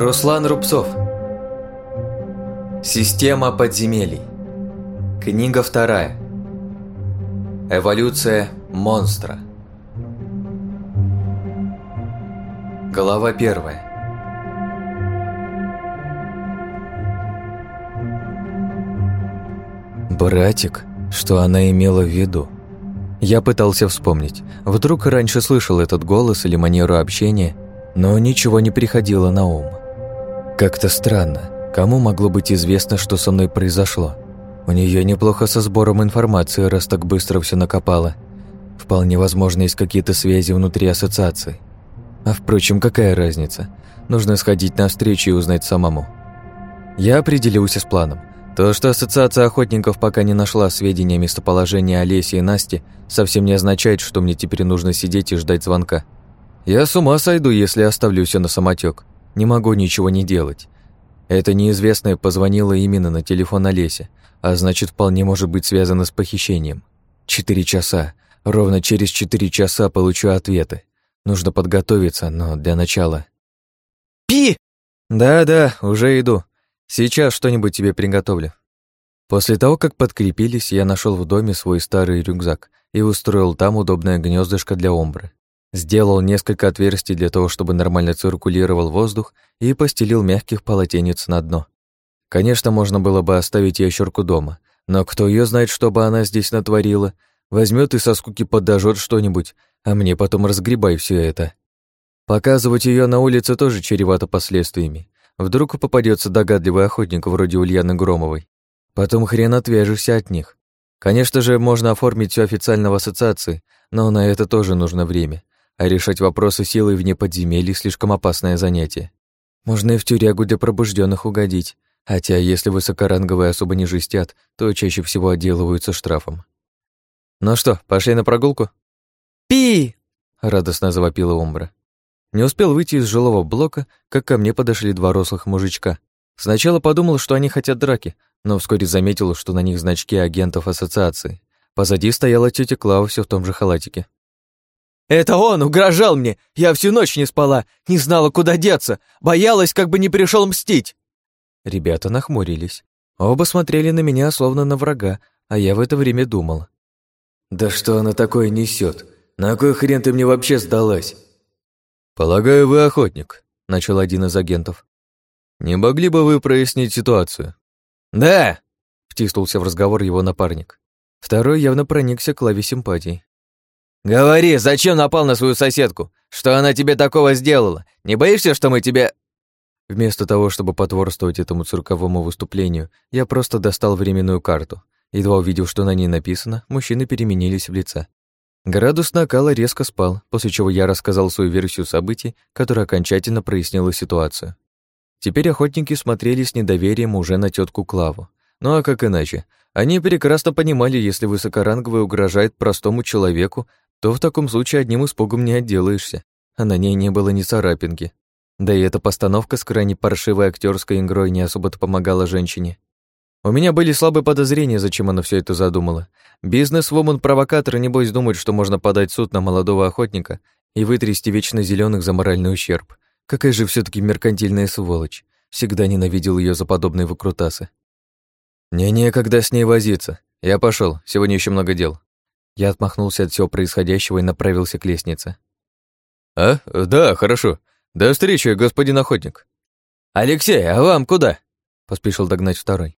Руслан Рубцов. Система подземелий. Книга вторая. Эволюция монстра. Глава первая. Братик, что она имела в виду? Я пытался вспомнить. Вдруг раньше слышал этот голос или манеру общения, но ничего не приходило на ум. Как-то странно. Кому могло быть известно, что со мной произошло? У нее неплохо со сбором информации, раз так быстро все накопало. Вполне возможно, есть какие-то связи внутри ассоциации. А впрочем, какая разница? Нужно сходить на встречу и узнать самому. Я определился с планом. То, что Ассоциация охотников пока не нашла сведения о местоположении Олеси и Насти, совсем не означает, что мне теперь нужно сидеть и ждать звонка. Я с ума сойду, если оставлю все на самотек. Не могу ничего не делать. Эта неизвестная позвонила именно на телефон Олеси, а значит, вполне может быть связано с похищением. Четыре часа. Ровно через четыре часа получу ответы. Нужно подготовиться, но для начала... «Пи!» «Да-да, уже иду. Сейчас что-нибудь тебе приготовлю». После того, как подкрепились, я нашел в доме свой старый рюкзак и устроил там удобное гнездышко для омбры. Сделал несколько отверстий для того, чтобы нормально циркулировал воздух и постелил мягких полотенец на дно. Конечно, можно было бы оставить ящерку дома, но кто ее знает, что бы она здесь натворила, возьмет и со скуки подожжет что-нибудь, а мне потом разгребай все это. Показывать ее на улице тоже чревато последствиями. Вдруг попадется догадливый охотник вроде Ульяны Громовой. Потом хрен отвяжешься от них. Конечно же, можно оформить все официально в ассоциации, но на это тоже нужно время а решать вопросы силой вне подземелья слишком опасное занятие. Можно и в тюрягу для пробужденных угодить, хотя если высокоранговые особо не жестят, то чаще всего отделываются штрафом. «Ну что, пошли на прогулку?» «Пи!» — радостно завопила Умбра. Не успел выйти из жилого блока, как ко мне подошли два рослых мужичка. Сначала подумал, что они хотят драки, но вскоре заметил, что на них значки агентов ассоциации. Позади стояла тетя Клава все в том же халатике. Это он угрожал мне. Я всю ночь не спала, не знала, куда деться, боялась, как бы не пришел мстить. Ребята нахмурились. Оба смотрели на меня, словно на врага, а я в это время думал. «Да что она такое несет? На кой хрен ты мне вообще сдалась?» «Полагаю, вы охотник», — начал один из агентов. «Не могли бы вы прояснить ситуацию?» «Да!» — втиснулся в разговор его напарник. Второй явно проникся к лаве симпатий. «Говори, зачем напал на свою соседку? Что она тебе такого сделала? Не боишься, что мы тебе...» Вместо того, чтобы потворствовать этому цирковому выступлению, я просто достал временную карту. Едва увидев, что на ней написано, мужчины переменились в лице. Градус накала резко спал, после чего я рассказал свою версию событий, которая окончательно прояснила ситуацию. Теперь охотники смотрели с недоверием уже на тетку Клаву. Ну а как иначе? Они прекрасно понимали, если высокоранговый угрожает простому человеку, то в таком случае одним испугом не отделаешься, а на ней не было ни царапинки. Да и эта постановка с крайне паршивой актерской игрой не особо-то помогала женщине. У меня были слабые подозрения, зачем она все это задумала. Бизнес-вумен-провокатор, небось, думает, что можно подать суд на молодого охотника и вытрясти вечно зеленых за моральный ущерб. Какая же все таки меркантильная сволочь. Всегда ненавидел ее за подобные выкрутасы. Мне некогда с ней возиться. Я пошел. сегодня еще много дел. Я отмахнулся от всего происходящего и направился к лестнице. «А? Да, хорошо. До встречи, господин охотник». «Алексей, а вам куда?» — поспешил догнать второй.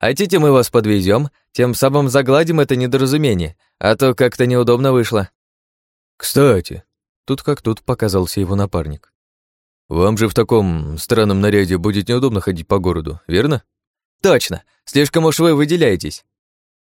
«Хотите, мы вас подвезем, тем самым загладим это недоразумение, а то как-то неудобно вышло». «Кстати», — тут как тут показался его напарник. «Вам же в таком странном наряде будет неудобно ходить по городу, верно?» «Точно! Слишком уж вы выделяетесь!»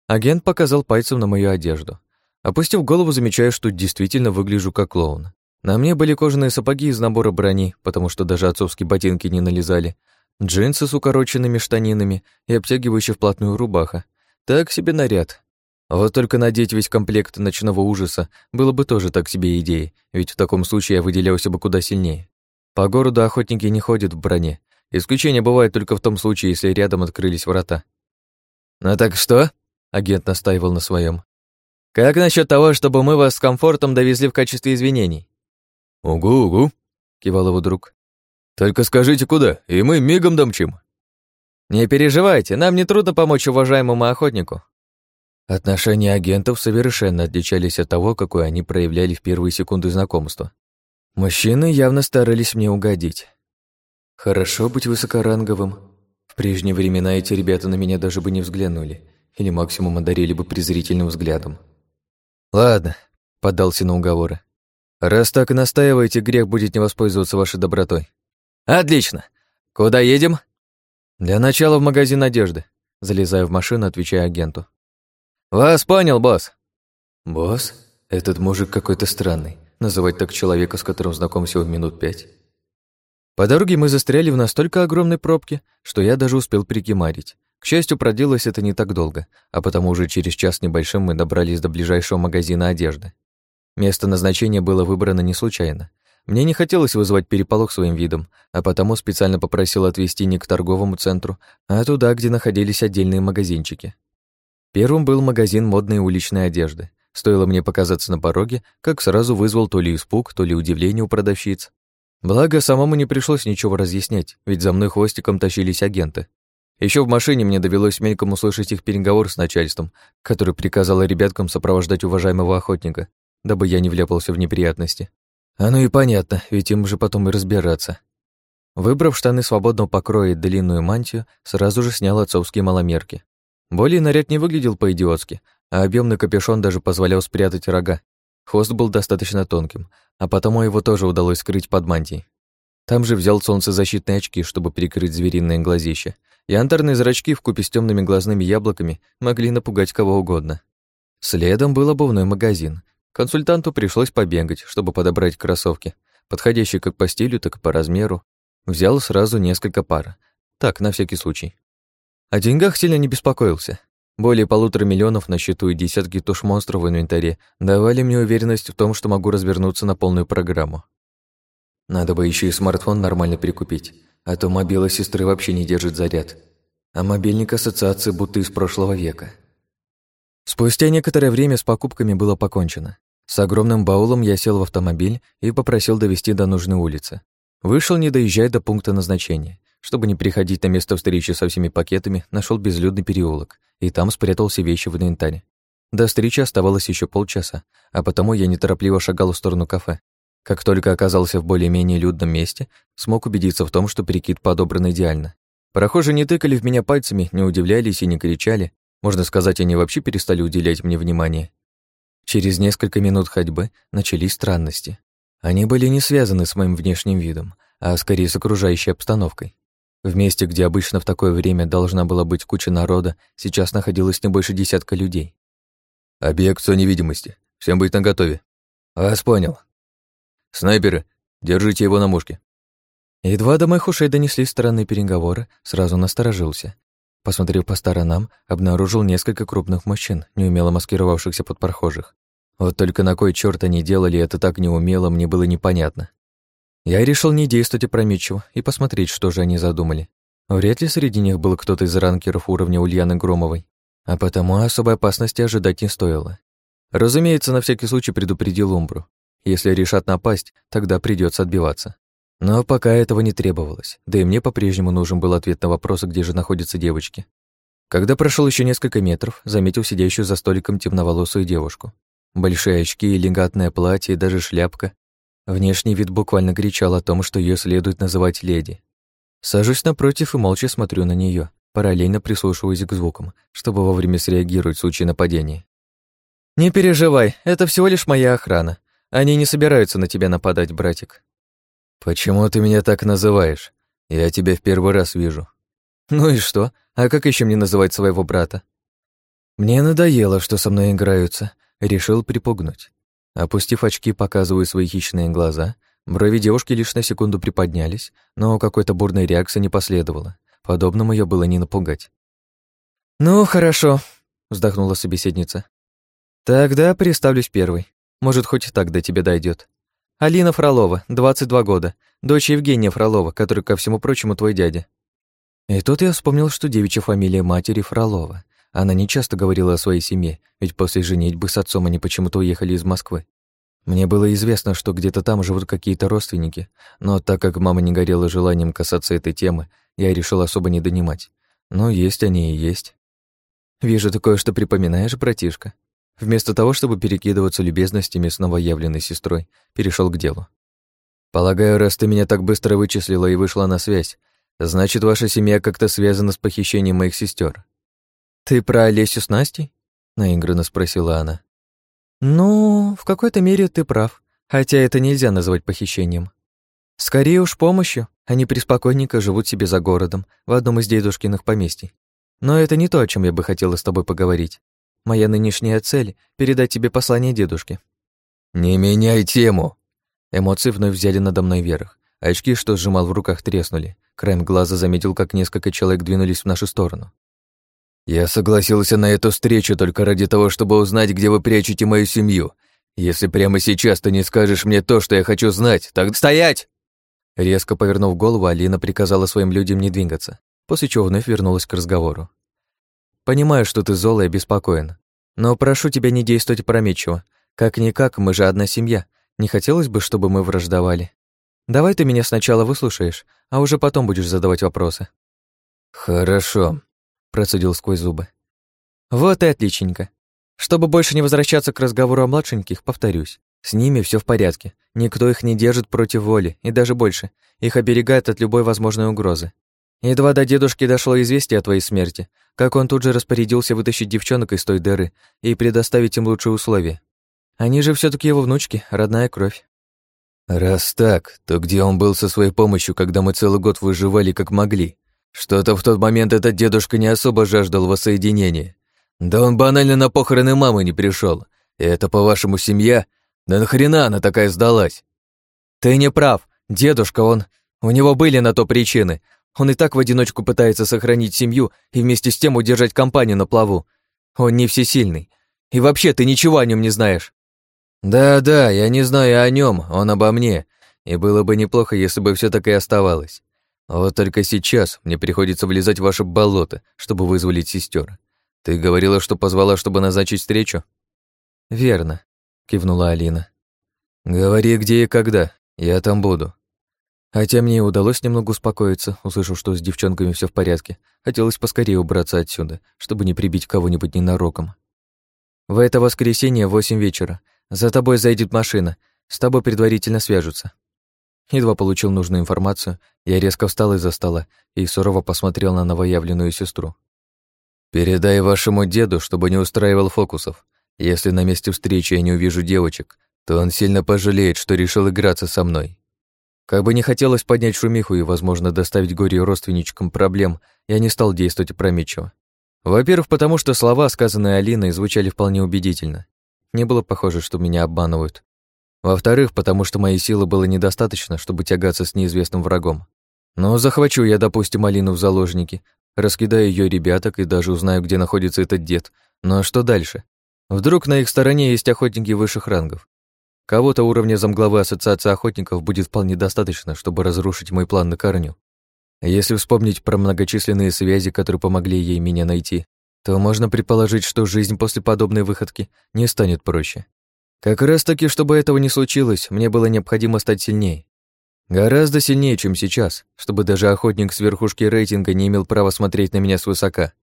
Агент показал пальцем на мою одежду. Опустив голову, замечаю, что действительно выгляжу как клоун. На мне были кожаные сапоги из набора брони, потому что даже отцовские ботинки не налезали, джинсы с укороченными штанинами и обтягивающая вплотную рубаха. Так себе наряд. Вот только надеть весь комплект ночного ужаса было бы тоже так себе идеей, ведь в таком случае я выделялся бы куда сильнее. По городу охотники не ходят в броне. Исключение бывает только в том случае, если рядом открылись врата. «Ну так что?» Агент настаивал на своем. «Как насчет того, чтобы мы вас с комфортом довезли в качестве извинений?» «Угу-угу», — кивал его друг. «Только скажите, куда, и мы мигом домчим». «Не переживайте, нам не трудно помочь уважаемому охотнику». Отношения агентов совершенно отличались от того, какое они проявляли в первые секунды знакомства. Мужчины явно старались мне угодить. Хорошо быть высокоранговым. В прежние времена эти ребята на меня даже бы не взглянули, или максимум одарили бы презрительным взглядом. «Ладно», — поддался на уговоры. «Раз так и настаиваете, грех будет не воспользоваться вашей добротой». «Отлично! Куда едем?» «Для начала в магазин одежды», — залезаю в машину, отвечая агенту. «Вас понял, босс». «Босс? Этот мужик какой-то странный. Называть так человека, с которым знаком всего минут пять». По дороге мы застряли в настолько огромной пробке, что я даже успел прикимарить. К счастью, проделалось это не так долго, а потому уже через час небольшим мы добрались до ближайшего магазина одежды. Место назначения было выбрано не случайно. Мне не хотелось вызывать переполох своим видом, а потому специально попросил отвезти не к торговому центру, а туда, где находились отдельные магазинчики. Первым был магазин модной уличной одежды. Стоило мне показаться на пороге, как сразу вызвал то ли испуг, то ли удивление у продавщиц. Благо, самому не пришлось ничего разъяснять, ведь за мной хвостиком тащились агенты. Еще в машине мне довелось мельком услышать их переговор с начальством, который приказал ребяткам сопровождать уважаемого охотника, дабы я не вляпался в неприятности. Оно и понятно, ведь им же потом и разбираться. Выбрав штаны свободного покроя и длинную мантию, сразу же снял отцовские маломерки. Более наряд не выглядел по-идиотски, а объемный капюшон даже позволял спрятать рога. Хвост был достаточно тонким, а потому его тоже удалось скрыть под мантией. Там же взял солнцезащитные очки, чтобы прикрыть звериное глазище. Янтарные зрачки вкупе с темными глазными яблоками могли напугать кого угодно. Следом был обувной магазин, Консультанту пришлось побегать, чтобы подобрать кроссовки, подходящие как по стилю, так и по размеру. Взял сразу несколько пар. Так, на всякий случай. О деньгах сильно не беспокоился. Более полутора миллионов на счету и десятки туш монстров в инвентаре давали мне уверенность в том, что могу развернуться на полную программу. Надо бы еще и смартфон нормально прикупить, а то мобила сестры вообще не держит заряд. А мобильник ассоциации будто из прошлого века. Спустя некоторое время с покупками было покончено. С огромным баулом я сел в автомобиль и попросил довести до нужной улицы. Вышел, не доезжая до пункта назначения. Чтобы не приходить на место встречи со всеми пакетами, нашел безлюдный переулок, и там спрятал все вещи в инвентарь. До встречи оставалось еще полчаса, а потому я неторопливо шагал в сторону кафе. Как только оказался в более-менее людном месте, смог убедиться в том, что прикид подобран идеально. Прохожие не тыкали в меня пальцами, не удивлялись и не кричали. Можно сказать, они вообще перестали уделять мне внимание. Через несколько минут ходьбы начались странности. Они были не связаны с моим внешним видом, а скорее с окружающей обстановкой. В месте, где обычно в такое время должна была быть куча народа, сейчас находилось не больше десятка людей. «Объект со невидимости. Всем быть наготове». «Вас понял». «Снайперы, держите его на мушке». Едва до моих ушей донесли стороны переговоры, сразу насторожился. Посмотрев по сторонам, обнаружил несколько крупных мужчин, неумело маскировавшихся под прохожих. Вот только на кой черт они делали это так неумело, мне было непонятно. Я решил не действовать опрометчиво и посмотреть, что же они задумали. Вряд ли среди них был кто-то из ранкеров уровня Ульяны Громовой, а потому особой опасности ожидать не стоило. Разумеется, на всякий случай предупредил Умбру. Если решат напасть, тогда придется отбиваться. Но пока этого не требовалось, да и мне по-прежнему нужен был ответ на вопрос, где же находятся девочки. Когда прошел еще несколько метров, заметил сидящую за столиком темноволосую девушку. Большие очки, элегантное платье и даже шляпка. Внешний вид буквально кричал о том, что ее следует называть леди. Сажусь напротив и молча смотрю на нее, параллельно прислушиваясь к звукам, чтобы вовремя среагировать в случае нападения. «Не переживай, это всего лишь моя охрана. Они не собираются на тебя нападать, братик», «Почему ты меня так называешь? Я тебя в первый раз вижу». «Ну и что? А как еще мне называть своего брата?» Мне надоело, что со мной играются. Решил припугнуть. Опустив очки, показываю свои хищные глаза. Брови девушки лишь на секунду приподнялись, но какой-то бурной реакции не последовало. Подобному ее было не напугать. «Ну, хорошо», — вздохнула собеседница. «Тогда представлюсь первой. Может, хоть так до тебя дойдет. Алина Фролова, 22 года, дочь Евгения Фролова, который, ко всему прочему, твой дядя. И тут я вспомнил, что девичья фамилия матери Фролова. Она не часто говорила о своей семье, ведь после женитьбы с отцом они почему-то уехали из Москвы. Мне было известно, что где-то там живут какие-то родственники, но так как мама не горела желанием касаться этой темы, я решил особо не донимать. Но есть они и есть. Вижу, ты кое-что припоминаешь, братишка. Вместо того, чтобы перекидываться любезностями с новоявленной сестрой, перешел к делу. Полагаю, раз ты меня так быстро вычислила и вышла на связь, значит, ваша семья как-то связана с похищением моих сестер. Ты про Олесю с Настей? наигранно спросила она. Ну, в какой-то мере ты прав, хотя это нельзя назвать похищением. Скорее уж помощью. Они преспокойненько живут себе за городом, в одном из дедушкиных поместий. Но это не то, о чем я бы хотела с тобой поговорить. Моя нынешняя цель — передать тебе послание дедушке». «Не меняй тему!» Эмоции вновь взяли надо мной верх. Очки, что сжимал в руках, треснули. Краем глаза заметил, как несколько человек двинулись в нашу сторону. «Я согласился на эту встречу только ради того, чтобы узнать, где вы прячете мою семью. Если прямо сейчас ты не скажешь мне то, что я хочу знать, так стоять!» Резко повернув голову, Алина приказала своим людям не двигаться, после чего вновь вернулась к разговору. Понимаю, что ты зол и обеспокоен. Но прошу тебя не действовать опрометчиво. Как-никак, мы же одна семья. Не хотелось бы, чтобы мы враждовали. Давай ты меня сначала выслушаешь, а уже потом будешь задавать вопросы». «Хорошо», — процедил сквозь зубы. «Вот и отличненько. Чтобы больше не возвращаться к разговору о младшеньких, повторюсь. С ними все в порядке. Никто их не держит против воли, и даже больше. Их оберегает от любой возможной угрозы. Едва до дедушки дошло известие о твоей смерти, как он тут же распорядился вытащить девчонок из той дыры и предоставить им лучшие условия. Они же все таки его внучки, родная кровь. Раз так, то где он был со своей помощью, когда мы целый год выживали как могли? Что-то в тот момент этот дедушка не особо жаждал воссоединения. Да он банально на похороны мамы не пришел. И это, по-вашему, семья? Да нахрена она такая сдалась? Ты не прав. Дедушка, он... У него были на то причины. Он и так в одиночку пытается сохранить семью и вместе с тем удержать компанию на плаву. Он не всесильный. И вообще, ты ничего о нем не знаешь. Да-да, я не знаю о нем, он обо мне. И было бы неплохо, если бы все так и оставалось. вот только сейчас мне приходится влезать в ваше болото, чтобы вызволить сестер. Ты говорила, что позвала, чтобы назначить встречу? Верно, кивнула Алина. Говори, где и когда. Я там буду. Хотя мне и удалось немного успокоиться, услышав, что с девчонками все в порядке. Хотелось поскорее убраться отсюда, чтобы не прибить кого-нибудь ненароком. В это воскресенье в восемь вечера. За тобой зайдет машина. С тобой предварительно свяжутся. Едва получил нужную информацию, я резко встал из-за стола и сурово посмотрел на новоявленную сестру. «Передай вашему деду, чтобы не устраивал фокусов. Если на месте встречи я не увижу девочек, то он сильно пожалеет, что решил играться со мной. Как бы не хотелось поднять шумиху и, возможно, доставить горе родственничкам проблем, я не стал действовать опрометчиво. Во-первых, потому что слова, сказанные Алиной, звучали вполне убедительно. Не было похоже, что меня обманывают. Во-вторых, потому что моей силы было недостаточно, чтобы тягаться с неизвестным врагом. Но захвачу я, допустим, Алину в заложники, раскидаю ее ребяток и даже узнаю, где находится этот дед. А что дальше? Вдруг на их стороне есть охотники высших рангов. Кого-то уровня замглавы Ассоциации охотников будет вполне достаточно, чтобы разрушить мой план на корню. Если вспомнить про многочисленные связи, которые помогли ей меня найти, то можно предположить, что жизнь после подобной выходки не станет проще. Как раз таки, чтобы этого не случилось, мне было необходимо стать сильнее. Гораздо сильнее, чем сейчас, чтобы даже охотник с верхушки рейтинга не имел права смотреть на меня свысока.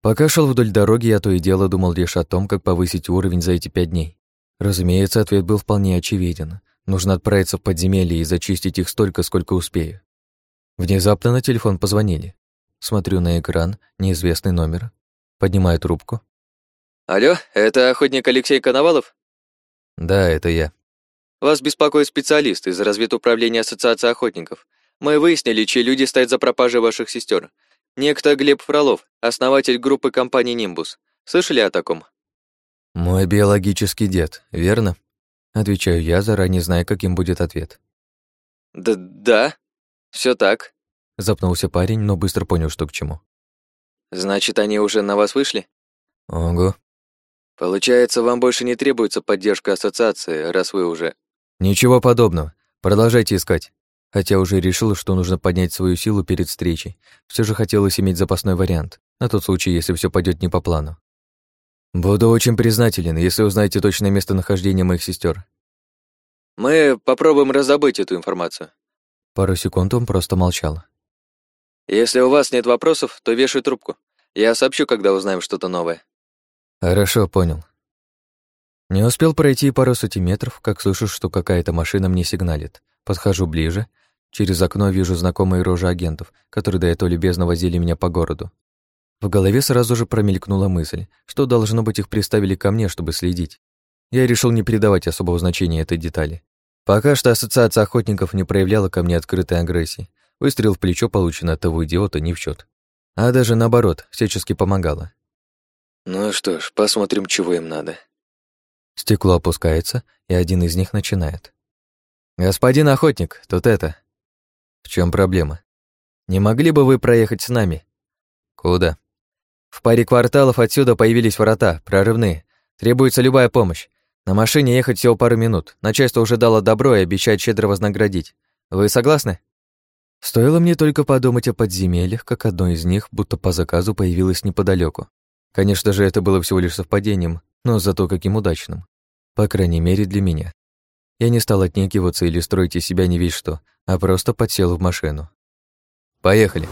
Пока шел вдоль дороги, я то и дело думал лишь о том, как повысить уровень за эти пять дней. Разумеется, ответ был вполне очевиден. Нужно отправиться в подземелье и зачистить их столько, сколько успею. Внезапно на телефон позвонили. Смотрю на экран, неизвестный номер. Поднимаю трубку. «Алло, это охотник Алексей Коновалов?» «Да, это я». «Вас беспокоит специалист из разведуправления Ассоциации охотников. Мы выяснили, чьи люди стоят за пропажей ваших сестер. Некто Глеб Фролов, основатель группы компании «Нимбус». Слышали о таком?» «Мой биологический дед, верно?» Отвечаю я, заранее зная, каким будет ответ. «Да, да, все так», — запнулся парень, но быстро понял, что к чему. «Значит, они уже на вас вышли?» «Ого». «Получается, вам больше не требуется поддержка ассоциации, раз вы уже...» «Ничего подобного. Продолжайте искать. Хотя уже решил, что нужно поднять свою силу перед встречей. Все же хотелось иметь запасной вариант, на тот случай, если все пойдет не по плану. Буду очень признателен, если узнаете точное местонахождение моих сестер. Мы попробуем раздобыть эту информацию. Пару секунд он просто молчал. Если у вас нет вопросов, то вешай трубку. Я сообщу, когда узнаем что-то новое. Хорошо, понял. Не успел пройти пару сотен метров, как слышу, что какая-то машина мне сигналит. Подхожу ближе. Через окно вижу знакомые рожи агентов, которые до этого любезно возили меня по городу. В голове сразу же промелькнула мысль, что, должно быть, их приставили ко мне, чтобы следить. Я решил не придавать особого значения этой детали. Пока что ассоциация охотников не проявляла ко мне открытой агрессии. Выстрел в плечо, полученный от того идиота, не в счет, А даже наоборот, всячески помогала. Ну что ж, посмотрим, чего им надо. Стекло опускается, и один из них начинает. «Господин охотник, тут это...» «В чем проблема? Не могли бы вы проехать с нами?» «Куда?» В паре кварталов отсюда появились врата, прорывные. Требуется любая помощь. На машине ехать всего пару минут. Начальство уже дало добро и обещает щедро вознаградить. Вы согласны? Стоило мне только подумать о подземельях, как одно из них, будто по заказу, появилось неподалеку. Конечно же, это было всего лишь совпадением, но зато каким удачным. По крайней мере, для меня. Я не стал отнекиваться или строить из себя не весь что, а просто подсел в машину. «Поехали!»